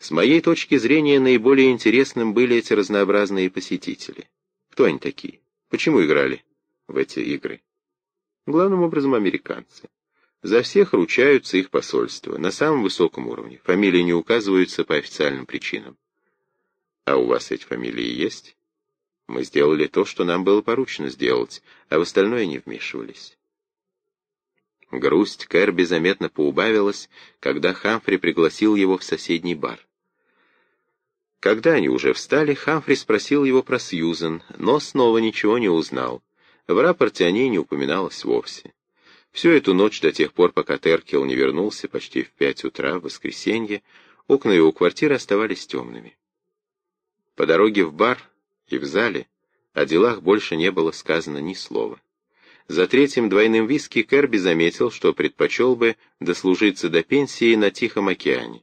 С моей точки зрения, наиболее интересным были эти разнообразные посетители. Кто они такие? Почему играли в эти игры? Главным образом американцы. За всех ручаются их посольства, на самом высоком уровне. Фамилии не указываются по официальным причинам. А у вас эти фамилии есть? Мы сделали то, что нам было поручено сделать, а в остальное не вмешивались. Грусть Кэрби заметно поубавилась, когда Хамфри пригласил его в соседний бар. Когда они уже встали, Хамфри спросил его про Сьюзен, но снова ничего не узнал. В рапорте о ней не упоминалось вовсе. Всю эту ночь, до тех пор, пока Теркел не вернулся, почти в пять утра, в воскресенье, окна его квартиры оставались темными. По дороге в бар и в зале о делах больше не было сказано ни слова. За третьим двойным виски Керби заметил, что предпочел бы дослужиться до пенсии на Тихом океане.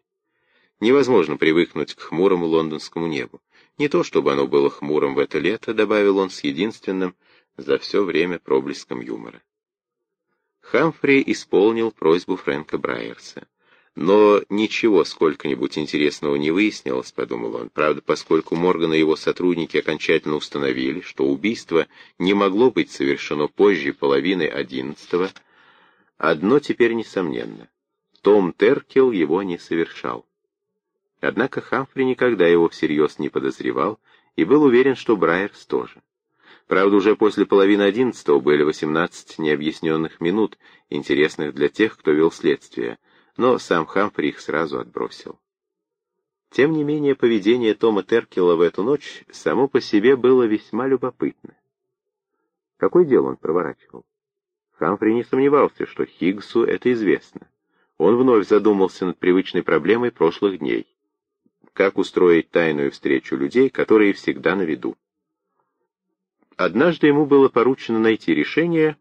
Невозможно привыкнуть к хмурому лондонскому небу. Не то, чтобы оно было хмурым в это лето, добавил он с единственным за все время проблеском юмора. Хамфри исполнил просьбу Фрэнка Брайерса. Но ничего сколько-нибудь интересного не выяснилось, подумал он. Правда, поскольку Морган и его сотрудники окончательно установили, что убийство не могло быть совершено позже половины одиннадцатого, одно теперь несомненно. Том Теркел его не совершал. Однако Хамфри никогда его всерьез не подозревал и был уверен, что Брайерс тоже. Правда, уже после половины одиннадцатого были восемнадцать необъясненных минут, интересных для тех, кто вел следствие, но сам Хамфри их сразу отбросил. Тем не менее, поведение Тома Теркела в эту ночь само по себе было весьма любопытно. Какое дело он проворачивал? Хамфри не сомневался, что Хиггсу это известно. Он вновь задумался над привычной проблемой прошлых дней как устроить тайную встречу людей, которые всегда на виду. Однажды ему было поручено найти решение,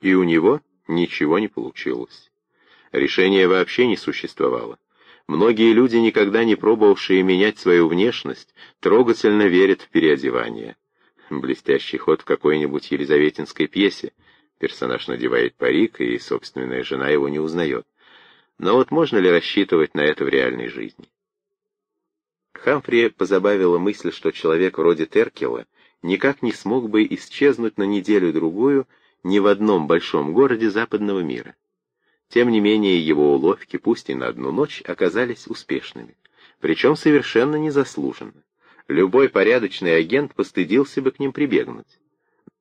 и у него ничего не получилось. Решения вообще не существовало. Многие люди, никогда не пробовавшие менять свою внешность, трогательно верят в переодевание. Блестящий ход в какой-нибудь елизаветинской пьесе. Персонаж надевает парик, и собственная жена его не узнает. Но вот можно ли рассчитывать на это в реальной жизни? Хамфри позабавила мысль, что человек вроде Теркела никак не смог бы исчезнуть на неделю-другую ни в одном большом городе западного мира. Тем не менее, его уловки, пусть и на одну ночь, оказались успешными, причем совершенно незаслуженно. Любой порядочный агент постыдился бы к ним прибегнуть.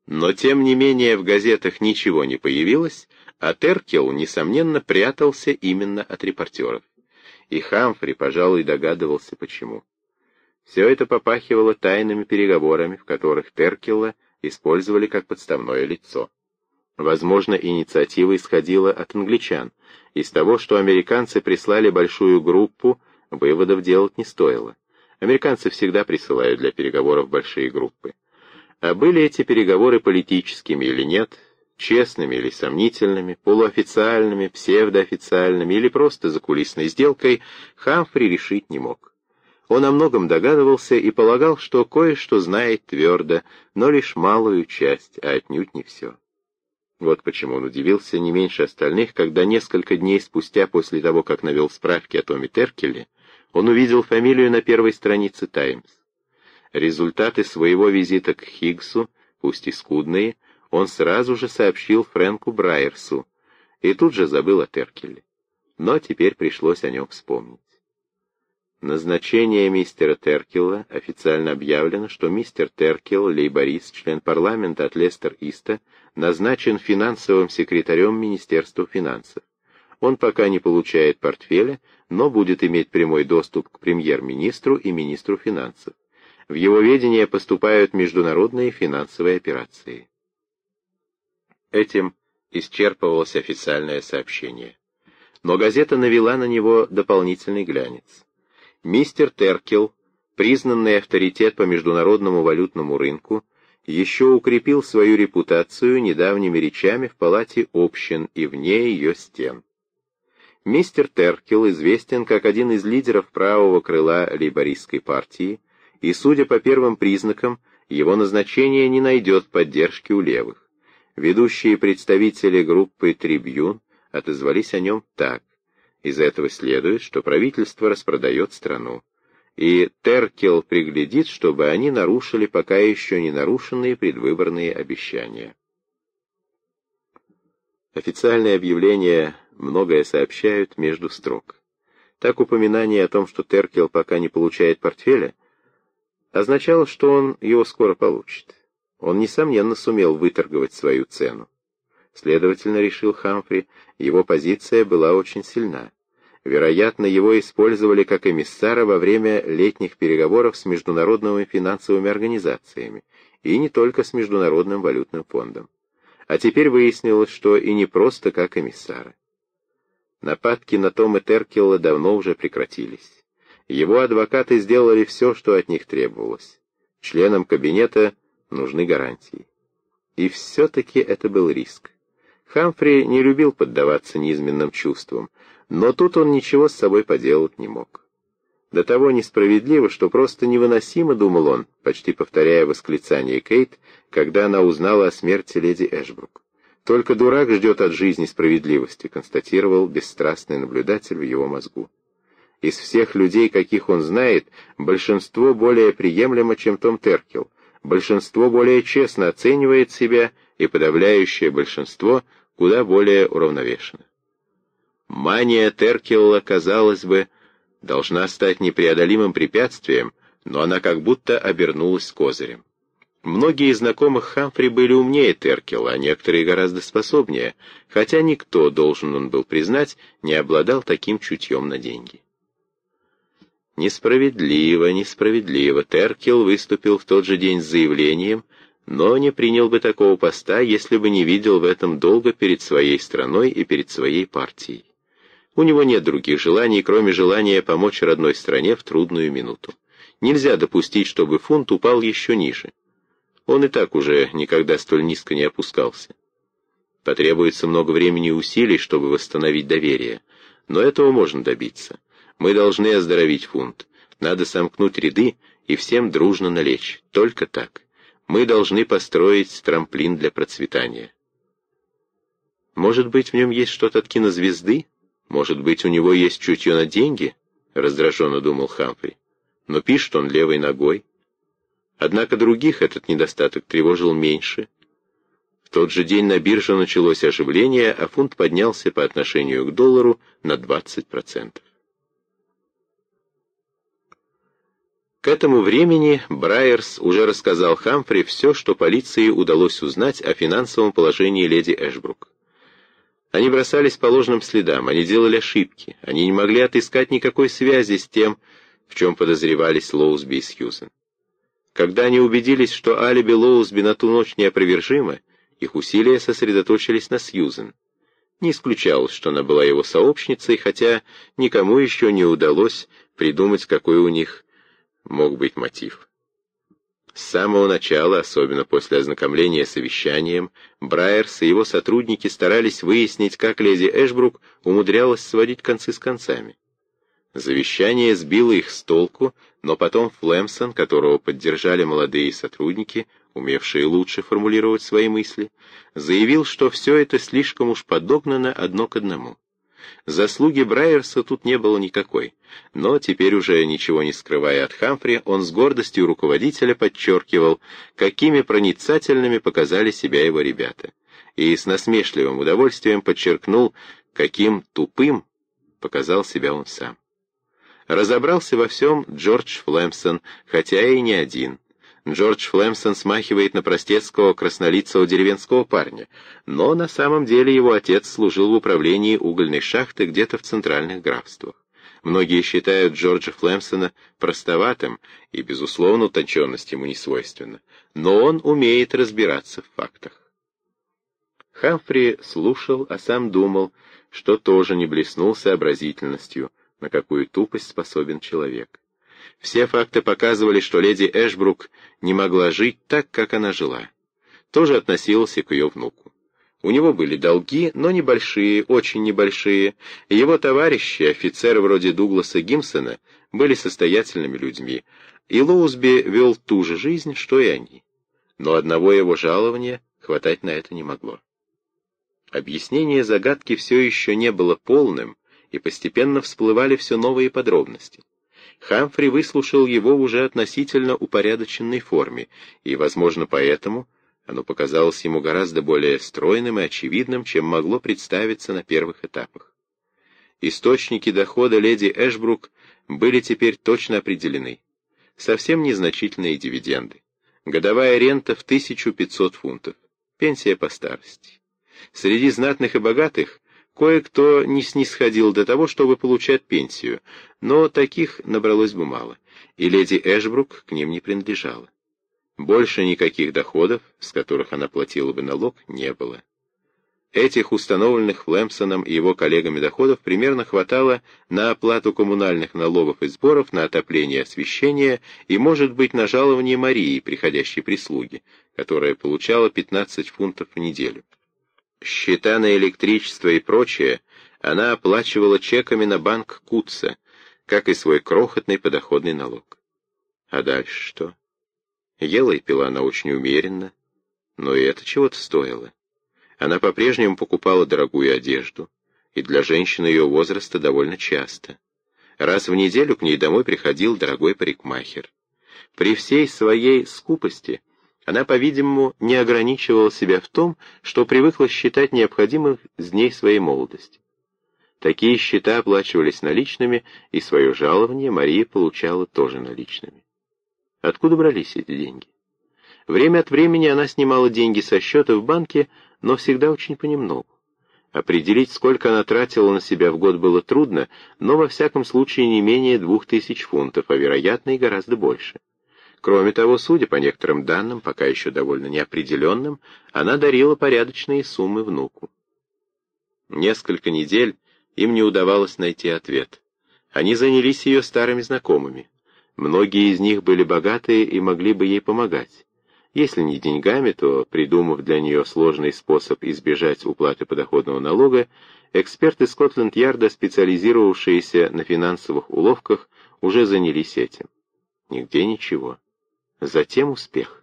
Но тем не менее в газетах ничего не появилось, а Теркел, несомненно, прятался именно от репортеров. И Хамфри, пожалуй, догадывался, почему. Все это попахивало тайными переговорами, в которых Теркелла использовали как подставное лицо. Возможно, инициатива исходила от англичан. Из того, что американцы прислали большую группу, выводов делать не стоило. Американцы всегда присылают для переговоров большие группы. А были эти переговоры политическими или нет, честными или сомнительными, полуофициальными, псевдоофициальными или просто закулисной сделкой, Хамфри решить не мог. Он о многом догадывался и полагал, что кое-что знает твердо, но лишь малую часть, а отнюдь не все. Вот почему он удивился не меньше остальных, когда несколько дней спустя после того, как навел справки о Томе Теркеле, он увидел фамилию на первой странице «Таймс». Результаты своего визита к Хиггсу, пусть и скудные, он сразу же сообщил Фрэнку Брайерсу и тут же забыл о Теркеле. Но теперь пришлось о нем вспомнить. Назначение мистера Теркела официально объявлено, что мистер Теркел, лейборист, член парламента от Лестер-Иста, назначен финансовым секретарем Министерства финансов. Он пока не получает портфеля, но будет иметь прямой доступ к премьер-министру и министру финансов. В его ведение поступают международные финансовые операции. Этим исчерпывалось официальное сообщение. Но газета навела на него дополнительный глянец. Мистер Теркел, признанный авторитет по международному валютному рынку, еще укрепил свою репутацию недавними речами в палате общин и вне ее стен. Мистер Теркел известен как один из лидеров правого крыла лейбористской партии, и, судя по первым признакам, его назначение не найдет поддержки у левых. Ведущие представители группы «Трибьюн» отозвались о нем так. Из этого следует, что правительство распродает страну, и Теркел приглядит, чтобы они нарушили пока еще не нарушенные предвыборные обещания. Официальные объявления многое сообщают между строк. Так упоминание о том, что Теркел пока не получает портфеля, означало, что он его скоро получит. Он, несомненно, сумел выторговать свою цену. Следовательно, решил Хамфри, его позиция была очень сильна. Вероятно, его использовали как эмиссара во время летних переговоров с международными финансовыми организациями, и не только с Международным валютным фондом. А теперь выяснилось, что и не просто как эмиссара. Нападки на Тома Теркелла давно уже прекратились. Его адвокаты сделали все, что от них требовалось. Членам кабинета нужны гарантии. И все-таки это был риск. Хамфри не любил поддаваться низменным чувствам, но тут он ничего с собой поделать не мог. До того несправедливо, что просто невыносимо, думал он, почти повторяя восклицание Кейт, когда она узнала о смерти леди Эшбрук. Только дурак ждет от жизни справедливости, констатировал бесстрастный наблюдатель в его мозгу. Из всех людей, каких он знает, большинство более приемлемо, чем Том Теркел. Большинство более честно оценивает себя, и подавляющее большинство куда более уравновешено. Мания Теркелла, казалось бы, должна стать непреодолимым препятствием, но она как будто обернулась козырем. Многие из знакомых Хамфри были умнее Теркела, а некоторые гораздо способнее, хотя никто, должен он был признать, не обладал таким чутьем на деньги. Несправедливо, несправедливо. Теркел выступил в тот же день с заявлением, но не принял бы такого поста, если бы не видел в этом долга перед своей страной и перед своей партией. У него нет других желаний, кроме желания помочь родной стране в трудную минуту. Нельзя допустить, чтобы фунт упал еще ниже. Он и так уже никогда столь низко не опускался. Потребуется много времени и усилий, чтобы восстановить доверие. Но этого можно добиться. Мы должны оздоровить фунт. Надо сомкнуть ряды и всем дружно налечь. Только так мы должны построить трамплин для процветания. Может быть, в нем есть что-то от кинозвезды? Может быть, у него есть чутье на деньги? Раздраженно думал Хамфри. Но пишет он левой ногой. Однако других этот недостаток тревожил меньше. В тот же день на бирже началось оживление, а фунт поднялся по отношению к доллару на 20%. К этому времени Брайерс уже рассказал Хамфри все, что полиции удалось узнать о финансовом положении леди Эшбрук. Они бросались по ложным следам, они делали ошибки, они не могли отыскать никакой связи с тем, в чем подозревались Лоусби и Сьюзен. Когда они убедились, что алиби Лоусби на ту ночь неопровержимо, их усилия сосредоточились на Сьюзен. Не исключалось, что она была его сообщницей, хотя никому еще не удалось придумать, какой у них мог быть мотив. С самого начала, особенно после ознакомления с совещанием, Брайерс и его сотрудники старались выяснить, как леди Эшбрук умудрялась сводить концы с концами. Завещание сбило их с толку, но потом Флемсон, которого поддержали молодые сотрудники, умевшие лучше формулировать свои мысли, заявил, что все это слишком уж подогнано одно к одному. Заслуги Брайерса тут не было никакой, но теперь уже ничего не скрывая от Хамфри, он с гордостью руководителя подчеркивал, какими проницательными показали себя его ребята, и с насмешливым удовольствием подчеркнул, каким тупым показал себя он сам. Разобрался во всем Джордж Флемсон, хотя и не один. Джордж Флемсон смахивает на простецкого краснолицего деревенского парня, но на самом деле его отец служил в управлении угольной шахты где-то в центральных графствах. Многие считают Джорджа Флемсона простоватым, и, безусловно, утонченность ему не свойственна, но он умеет разбираться в фактах. Хамфри слушал, а сам думал, что тоже не блеснул сообразительностью, на какую тупость способен человек. Все факты показывали, что леди Эшбрук не могла жить так, как она жила. Тоже относился к ее внуку. У него были долги, но небольшие, очень небольшие, и его товарищи, офицеры вроде Дугласа Гимсона, были состоятельными людьми, и Лоусби вел ту же жизнь, что и они. Но одного его жалования хватать на это не могло. Объяснение загадки все еще не было полным, и постепенно всплывали все новые подробности. Хамфри выслушал его уже относительно упорядоченной форме, и, возможно, поэтому оно показалось ему гораздо более стройным и очевидным, чем могло представиться на первых этапах. Источники дохода леди Эшбрук были теперь точно определены. Совсем незначительные дивиденды. Годовая рента в 1500 фунтов. Пенсия по старости. Среди знатных и богатых кое-кто не снисходил до того, чтобы получать пенсию, но таких набралось бы мало, и леди Эшбрук к ним не принадлежала. Больше никаких доходов, с которых она платила бы налог, не было. Этих установленных Флемсоном и его коллегами доходов примерно хватало на оплату коммунальных налогов и сборов, на отопление и освещение и, может быть, на жалование Марии, приходящей прислуги, которая получала 15 фунтов в неделю. Счета на электричество и прочее она оплачивала чеками на банк Кутца, как и свой крохотный подоходный налог. А дальше что? Ела и пила она очень умеренно, но и это чего-то стоило. Она по-прежнему покупала дорогую одежду, и для женщины ее возраста довольно часто. Раз в неделю к ней домой приходил дорогой парикмахер. При всей своей скупости она, по-видимому, не ограничивала себя в том, что привыкла считать необходимых дней своей молодости. Такие счета оплачивались наличными, и свое жалование Мария получала тоже наличными. Откуда брались эти деньги? Время от времени она снимала деньги со счета в банке, но всегда очень понемногу. Определить, сколько она тратила на себя в год, было трудно, но во всяком случае не менее двух тысяч фунтов, а вероятно и гораздо больше. Кроме того, судя по некоторым данным, пока еще довольно неопределенным, она дарила порядочные суммы внуку. Несколько недель им не удавалось найти ответ. Они занялись ее старыми знакомыми. Многие из них были богатые и могли бы ей помогать. Если не деньгами, то, придумав для нее сложный способ избежать уплаты подоходного налога, эксперты Скотленд-Ярда, специализировавшиеся на финансовых уловках, уже занялись этим. Нигде ничего. Затем успех.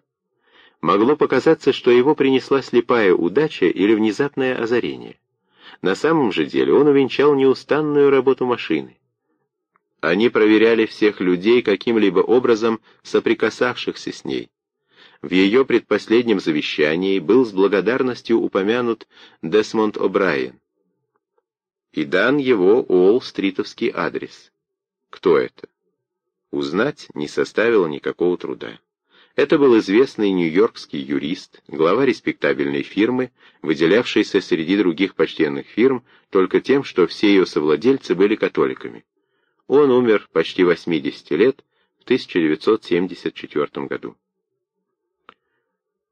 Могло показаться, что его принесла слепая удача или внезапное озарение. На самом же деле он увенчал неустанную работу машины. Они проверяли всех людей, каким-либо образом соприкасавшихся с ней. В ее предпоследнем завещании был с благодарностью упомянут Десмонд О'Брайен. И дан его Уолл-стритовский адрес. Кто это? Узнать не составило никакого труда. Это был известный нью-йоркский юрист, глава респектабельной фирмы, выделявшийся среди других почтенных фирм только тем, что все ее совладельцы были католиками. Он умер почти 80 лет в 1974 году.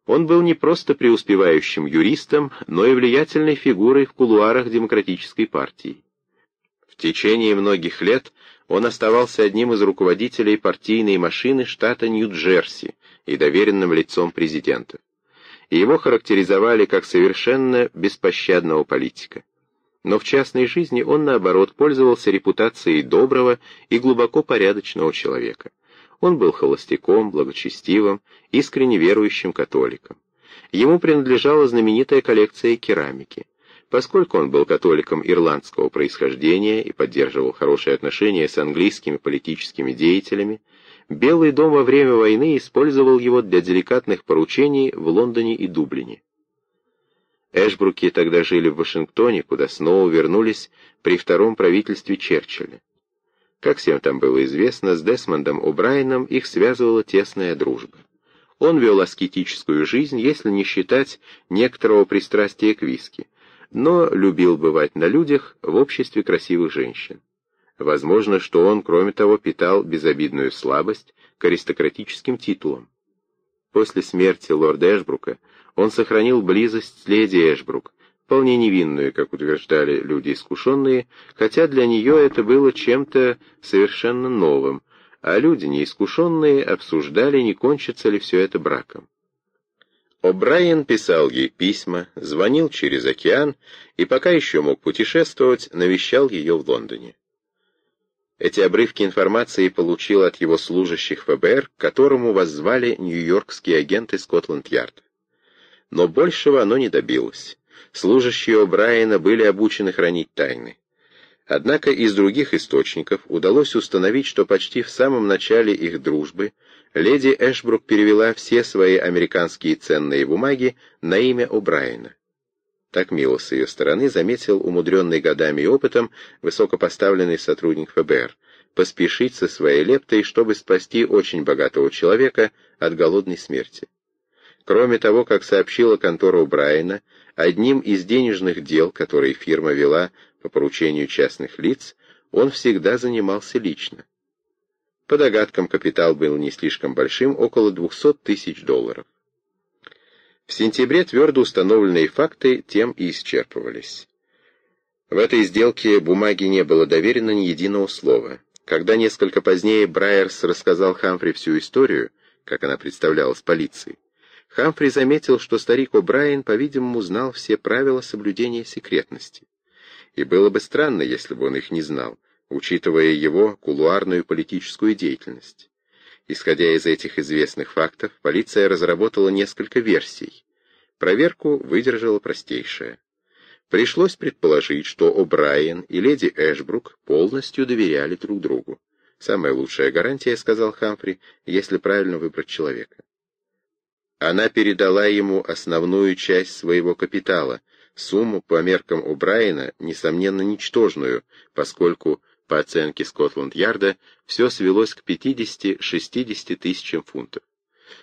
Он был не просто преуспевающим юристом, но и влиятельной фигурой в кулуарах демократической партии. В течение многих лет он оставался одним из руководителей партийной машины штата Нью-Джерси и доверенным лицом президента. Его характеризовали как совершенно беспощадного политика. Но в частной жизни он, наоборот, пользовался репутацией доброго и глубоко порядочного человека. Он был холостяком, благочестивым, искренне верующим католиком. Ему принадлежала знаменитая коллекция керамики. Поскольку он был католиком ирландского происхождения и поддерживал хорошие отношения с английскими политическими деятелями, Белый дом во время войны использовал его для деликатных поручений в Лондоне и Дублине. Эшбруки тогда жили в Вашингтоне, куда снова вернулись при втором правительстве Черчилля. Как всем там было известно, с Десмондом О'Брайеном их связывала тесная дружба. Он вел аскетическую жизнь, если не считать некоторого пристрастия к виски, но любил бывать на людях в обществе красивых женщин. Возможно, что он, кроме того, питал безобидную слабость к аристократическим титулам. После смерти лорда Эшбрука он сохранил близость с леди Эшбрук, вполне невинную, как утверждали люди искушенные, хотя для нее это было чем-то совершенно новым, а люди неискушенные обсуждали, не кончится ли все это браком. О'Брайен писал ей письма, звонил через океан и, пока еще мог путешествовать, навещал ее в Лондоне. Эти обрывки информации получил от его служащих ФБР, к которому воззвали нью-йоркские агенты Скотланд-Ярда. Но большего оно не добилось. Служащие О'Брайена были обучены хранить тайны. Однако из других источников удалось установить, что почти в самом начале их дружбы леди Эшбрук перевела все свои американские ценные бумаги на имя О'Брайена. Так мило с ее стороны заметил умудренный годами и опытом высокопоставленный сотрудник ФБР, поспешить со своей лептой, чтобы спасти очень богатого человека от голодной смерти. Кроме того, как сообщила контора Брайана, одним из денежных дел, которые фирма вела по поручению частных лиц, он всегда занимался лично. По догадкам, капитал был не слишком большим, около 200 тысяч долларов. В сентябре твердо установленные факты тем и исчерпывались. В этой сделке бумаге не было доверено ни единого слова. Когда несколько позднее Брайерс рассказал Хамфри всю историю, как она представлялась полиции, Хамфри заметил, что старик О'Брайен, по-видимому, знал все правила соблюдения секретности. И было бы странно, если бы он их не знал, учитывая его кулуарную политическую деятельность. Исходя из этих известных фактов, полиция разработала несколько версий. Проверку выдержала простейшая. Пришлось предположить, что О'Брайен и леди Эшбрук полностью доверяли друг другу. Самая лучшая гарантия, сказал Хамфри, если правильно выбрать человека. Она передала ему основную часть своего капитала, сумму по меркам О'Брайена, несомненно, ничтожную, поскольку, по оценке Скотланд-Ярда, все свелось к 50-60 тысячам фунтов.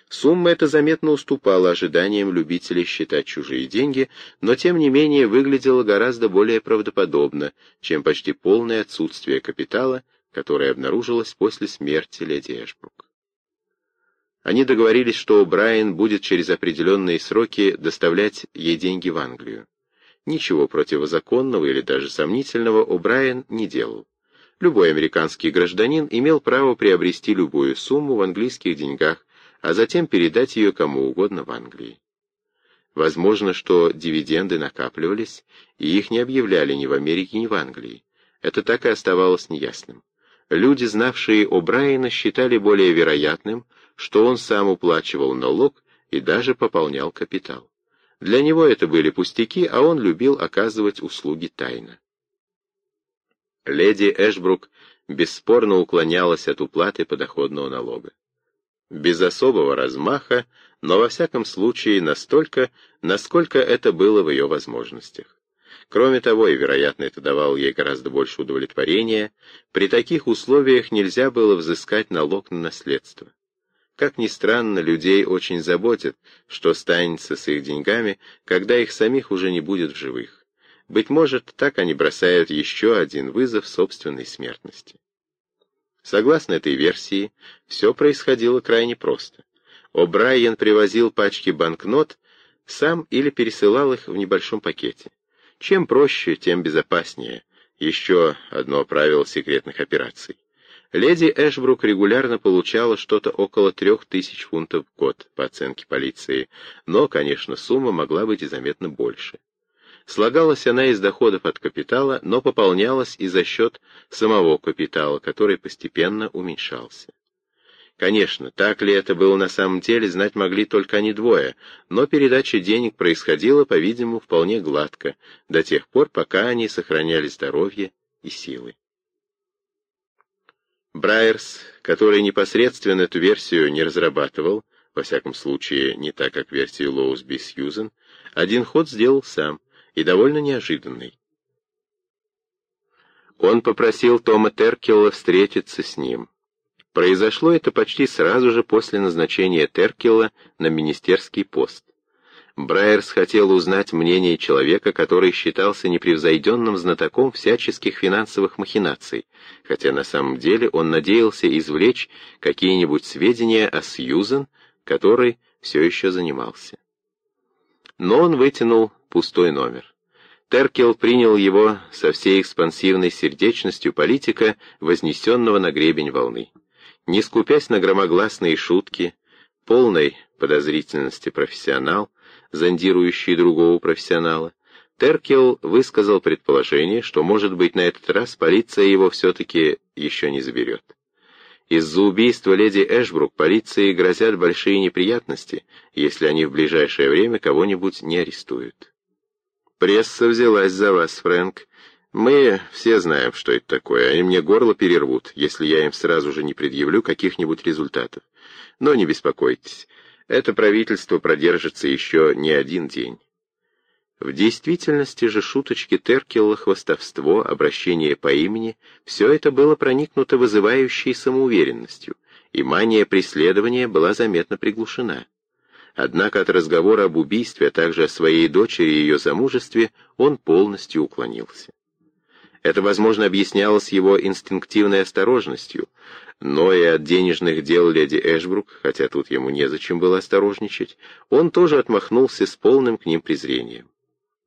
Сумма эта заметно уступала ожиданиям любителей считать чужие деньги, но тем не менее выглядела гораздо более правдоподобно, чем почти полное отсутствие капитала, которое обнаружилось после смерти леди Эшбрук. Они договорились, что Брайан будет через определенные сроки доставлять ей деньги в Англию. Ничего противозаконного или даже сомнительного О'Брайен не делал. Любой американский гражданин имел право приобрести любую сумму в английских деньгах, а затем передать ее кому угодно в Англии. Возможно, что дивиденды накапливались, и их не объявляли ни в Америке, ни в Англии. Это так и оставалось неясным. Люди, знавшие О'Брайена, считали более вероятным, что он сам уплачивал налог и даже пополнял капитал. Для него это были пустяки, а он любил оказывать услуги тайно. Леди Эшбрук бесспорно уклонялась от уплаты подоходного налога. Без особого размаха, но во всяком случае настолько, насколько это было в ее возможностях. Кроме того, и, вероятно, это давало ей гораздо больше удовлетворения, при таких условиях нельзя было взыскать налог на наследство. Как ни странно, людей очень заботит, что станется с их деньгами, когда их самих уже не будет в живых. Быть может, так они бросают еще один вызов собственной смертности. Согласно этой версии, все происходило крайне просто. О'Брайен привозил пачки банкнот сам или пересылал их в небольшом пакете. Чем проще, тем безопаснее. Еще одно правило секретных операций. Леди Эшбрук регулярно получала что-то около трех тысяч фунтов в год, по оценке полиции, но, конечно, сумма могла быть и заметно больше. Слагалась она из доходов от капитала, но пополнялась и за счет самого капитала, который постепенно уменьшался. Конечно, так ли это было на самом деле, знать могли только они двое, но передача денег происходила, по-видимому, вполне гладко, до тех пор, пока они сохраняли здоровье и силы. Брайерс, который непосредственно эту версию не разрабатывал, во всяком случае не так, как версию Лоусби Сьюзен, один ход сделал сам, и довольно неожиданный. Он попросил Тома Теркелла встретиться с ним. Произошло это почти сразу же после назначения Теркелла на министерский пост. Брайерс хотел узнать мнение человека, который считался непревзойденным знатоком всяческих финансовых махинаций, хотя на самом деле он надеялся извлечь какие-нибудь сведения о Сьюзен, который все еще занимался. Но он вытянул пустой номер. Теркел принял его со всей экспансивной сердечностью политика, вознесенного на гребень волны. Не скупясь на громогласные шутки, полной подозрительности профессионал, зондирующий другого профессионала, Теркел высказал предположение, что, может быть, на этот раз полиция его все-таки еще не заберет. Из-за убийства леди Эшбрук полиции грозят большие неприятности, если они в ближайшее время кого-нибудь не арестуют. «Пресса взялась за вас, Фрэнк», Мы все знаем, что это такое. Они мне горло перервут, если я им сразу же не предъявлю каких-нибудь результатов. Но не беспокойтесь, это правительство продержится еще не один день. В действительности же шуточки Теркелла, хвостовство, обращение по имени — все это было проникнуто вызывающей самоуверенностью, и мания преследования была заметно приглушена. Однако от разговора об убийстве, а также о своей дочери и ее замужестве он полностью уклонился. Это, возможно, объяснялось его инстинктивной осторожностью, но и от денежных дел леди Эшбрук, хотя тут ему незачем было осторожничать, он тоже отмахнулся с полным к ним презрением.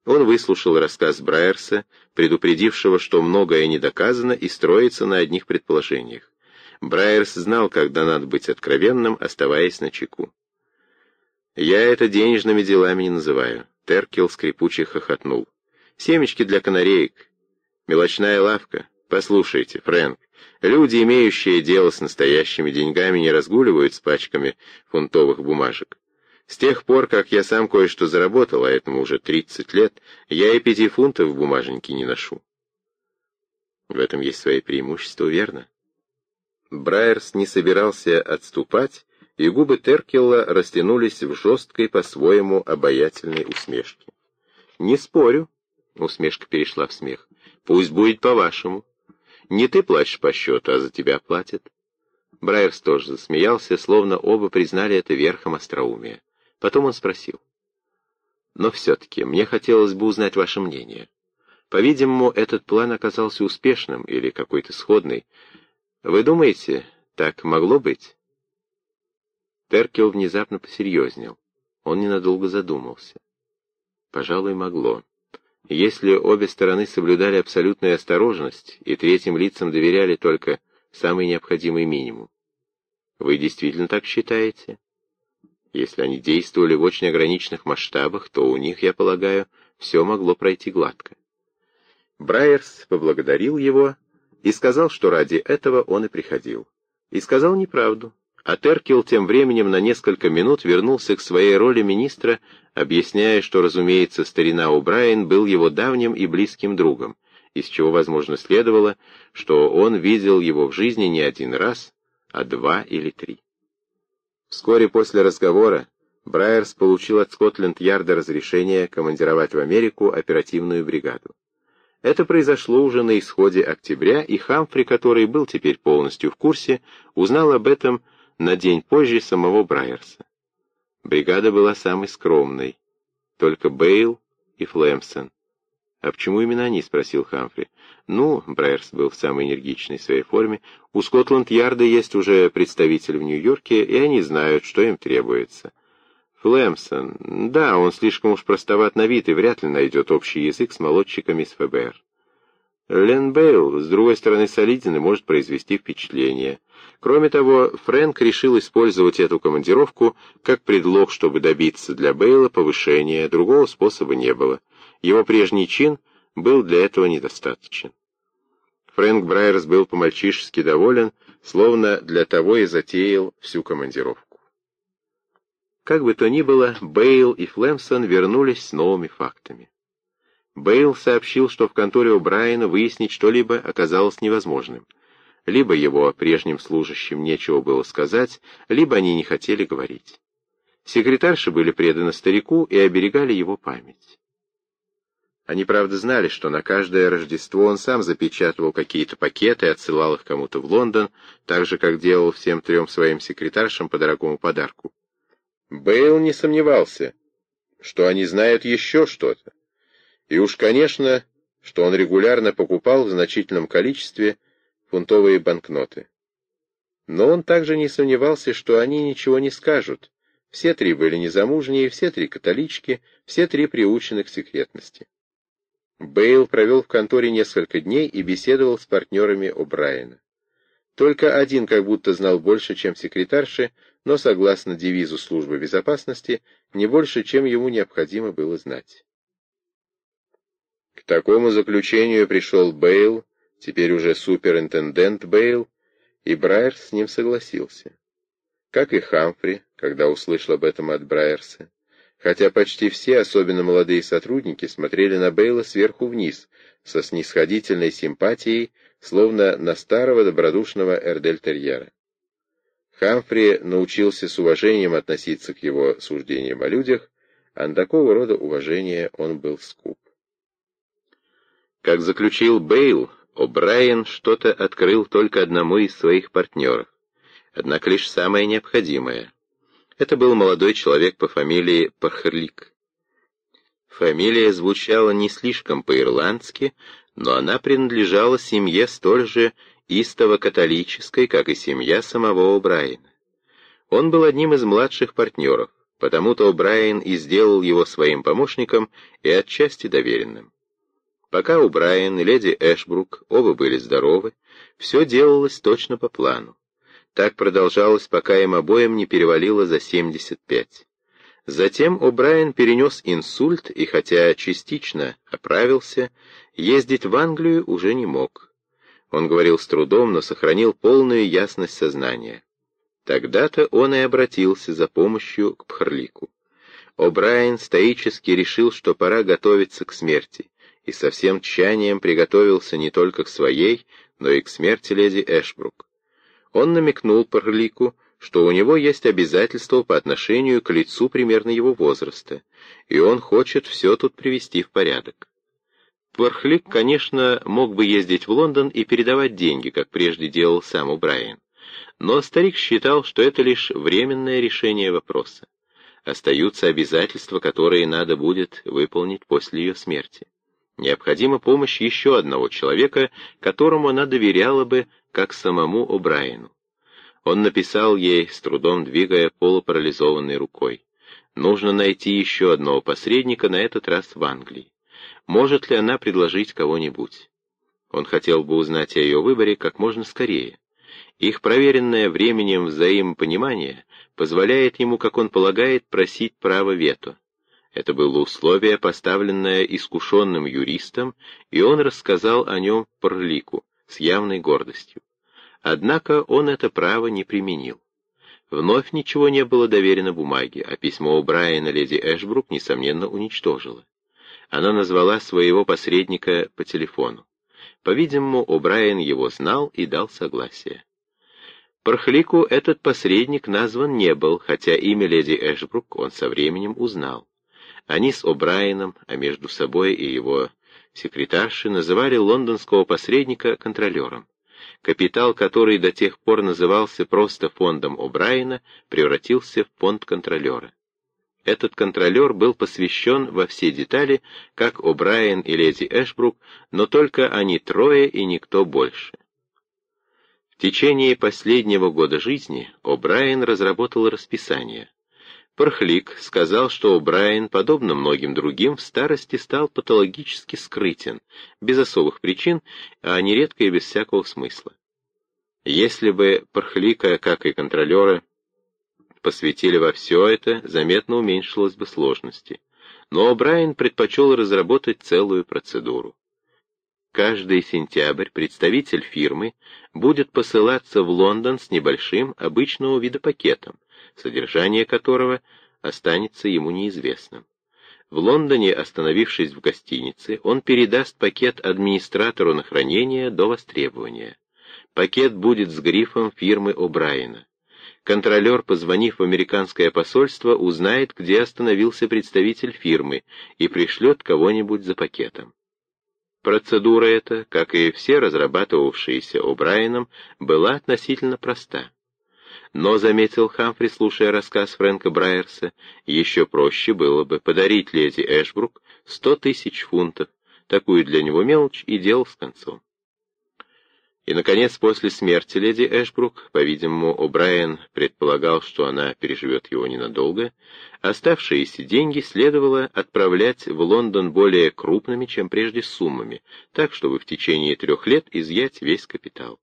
Он выслушал рассказ Брайерса, предупредившего, что многое не доказано и строится на одних предположениях. Брайерс знал, когда надо быть откровенным, оставаясь на чеку. «Я это денежными делами не называю», — Теркел скрипуче хохотнул. «Семечки для канареек. Мелочная лавка. Послушайте, Фрэнк, люди, имеющие дело с настоящими деньгами, не разгуливают с пачками фунтовых бумажек. С тех пор, как я сам кое-что заработал, а этому уже 30 лет, я и пяти фунтов в бумажнике не ношу. В этом есть свои преимущества, верно? Брайерс не собирался отступать, и губы Теркелла растянулись в жесткой по-своему обаятельной усмешке. «Не спорю», — усмешка перешла в смех, — «пусть будет по-вашему. Не ты платишь по счету, а за тебя платят». Брайерс тоже засмеялся, словно оба признали это верхом остроумия. Потом он спросил. «Но все-таки мне хотелось бы узнать ваше мнение. По-видимому, этот план оказался успешным или какой-то сходный. Вы думаете, так могло быть?» Теркел внезапно посерьезнел. Он ненадолго задумался. Пожалуй, могло. Если обе стороны соблюдали абсолютную осторожность и третьим лицам доверяли только самый необходимый минимум. Вы действительно так считаете? Если они действовали в очень ограниченных масштабах, то у них, я полагаю, все могло пройти гладко. Брайерс поблагодарил его и сказал, что ради этого он и приходил. И сказал неправду. А Теркел тем временем на несколько минут вернулся к своей роли министра, объясняя, что, разумеется, старина О'Брайен был его давним и близким другом, из чего, возможно, следовало, что он видел его в жизни не один раз, а два или три. Вскоре после разговора Брайерс получил от Скотленд-Ярда разрешение командировать в Америку оперативную бригаду. Это произошло уже на исходе октября, и Хамфри, который был теперь полностью в курсе, узнал об этом на день позже самого Брайерса. Бригада была самой скромной, только Бейл и Флемсон. «А почему именно они?» — спросил Хамфри. «Ну, Брайерс был в самой энергичной своей форме. У Скотланд-Ярда есть уже представитель в Нью-Йорке, и они знают, что им требуется. Флемсон, да, он слишком уж простоват на вид и вряд ли найдет общий язык с молодчиками из ФБР. Лен Бейл, с другой стороны, солиден и может произвести впечатление. Кроме того, Фрэнк решил использовать эту командировку как предлог, чтобы добиться для Бейла повышения, другого способа не было. Его прежний чин был для этого недостаточен. Фрэнк Брайерс был по-мальчишески доволен, словно для того и затеял всю командировку. Как бы то ни было, Бейл и Флемсон вернулись с новыми фактами. Бейл сообщил, что в конторе у Брайана выяснить что-либо оказалось невозможным. Либо его прежним служащим нечего было сказать, либо они не хотели говорить. Секретарши были преданы старику и оберегали его память. Они, правда, знали, что на каждое Рождество он сам запечатывал какие-то пакеты и отсылал их кому-то в Лондон, так же, как делал всем трем своим секретаршам по дорогому подарку. Бейл не сомневался, что они знают еще что-то. И уж, конечно, что он регулярно покупал в значительном количестве фунтовые банкноты. Но он также не сомневался, что они ничего не скажут. Все три были незамужние, все три католички, все три приучены к секретности. Бейл провел в конторе несколько дней и беседовал с партнерами О'Брайена. Только один как будто знал больше, чем секретарши, но, согласно девизу службы безопасности, не больше, чем ему необходимо было знать. Такому заключению пришел Бейл, теперь уже суперинтендент Бейл, и Брайерс с ним согласился. Как и Хамфри, когда услышал об этом от Брайерса. хотя почти все, особенно молодые сотрудники, смотрели на Бейла сверху вниз, со снисходительной симпатией, словно на старого добродушного эрдельтерьера. Хамфри научился с уважением относиться к его суждениям о людях, а на такого рода уважение он был скуп. Как заключил Бейл, О'Брайен что-то открыл только одному из своих партнеров, однако лишь самое необходимое. Это был молодой человек по фамилии Пахрлик. Фамилия звучала не слишком по-ирландски, но она принадлежала семье столь же истово-католической, как и семья самого О'Брайена. Он был одним из младших партнеров, потому-то О'Брайен и сделал его своим помощником и отчасти доверенным. Пока О'Брайен и леди Эшбрук оба были здоровы, все делалось точно по плану. Так продолжалось, пока им обоим не перевалило за 75. Затем О'Брайен перенес инсульт и, хотя частично оправился, ездить в Англию уже не мог. Он говорил с трудом, но сохранил полную ясность сознания. Тогда-то он и обратился за помощью к Пхарлику. О'Брайен стоически решил, что пора готовиться к смерти, и со всем тщанием приготовился не только к своей, но и к смерти леди Эшбрук. Он намекнул Пхарлику, что у него есть обязательства по отношению к лицу примерно его возраста, и он хочет все тут привести в порядок. Пуэрхлик, конечно, мог бы ездить в Лондон и передавать деньги, как прежде делал сам Убрайен. Но старик считал, что это лишь временное решение вопроса. Остаются обязательства, которые надо будет выполнить после ее смерти. Необходима помощь еще одного человека, которому она доверяла бы, как самому О'Брайену. Он написал ей, с трудом двигая полупарализованной рукой. Нужно найти еще одного посредника, на этот раз в Англии. Может ли она предложить кого-нибудь? Он хотел бы узнать о ее выборе как можно скорее. Их проверенное временем взаимопонимание позволяет ему, как он полагает, просить право вето. Это было условие, поставленное искушенным юристом, и он рассказал о нем Парлику с явной гордостью. Однако он это право не применил. Вновь ничего не было доверено бумаге, а письмо у Брайана леди Эшбрук, несомненно, уничтожила она назвала своего посредника по телефону. По-видимому, О'Брайен его знал и дал согласие. Пархлику этот посредник назван не был, хотя имя леди Эшбрук он со временем узнал. Они с О'Брайеном, а между собой и его секретаршей, называли лондонского посредника контролером. Капитал, который до тех пор назывался просто фондом О'Брайена, превратился в фонд контролера. Этот контролер был посвящен во все детали, как О'Брайен и леди Эшбрук, но только они трое и никто больше. В течение последнего года жизни О'Брайен разработал расписание. Пархлик сказал, что О'Брайен, подобно многим другим, в старости стал патологически скрытен, без особых причин, а нередко и без всякого смысла. Если бы Пархлика, как и контролера, посвятили во все это, заметно уменьшилось бы сложности. Но Брайан предпочел разработать целую процедуру. Каждый сентябрь представитель фирмы будет посылаться в Лондон с небольшим обычного вида пакетом, содержание которого останется ему неизвестным. В Лондоне, остановившись в гостинице, он передаст пакет администратору на хранение до востребования. Пакет будет с грифом фирмы О'Брайена. Контролер, позвонив в американское посольство, узнает, где остановился представитель фирмы и пришлет кого-нибудь за пакетом. Процедура эта, как и все разрабатывавшиеся О'Брайеном, была относительно проста. Но, заметил Хамфри, слушая рассказ Фрэнка Брайерса, еще проще было бы подарить леди Эшбрук сто тысяч фунтов, такую для него мелочь, и дело с концом. И, наконец, после смерти леди Эшбрук, по-видимому, О'Брайен предполагал, что она переживет его ненадолго, оставшиеся деньги следовало отправлять в Лондон более крупными, чем прежде, суммами, так, чтобы в течение трех лет изъять весь капитал.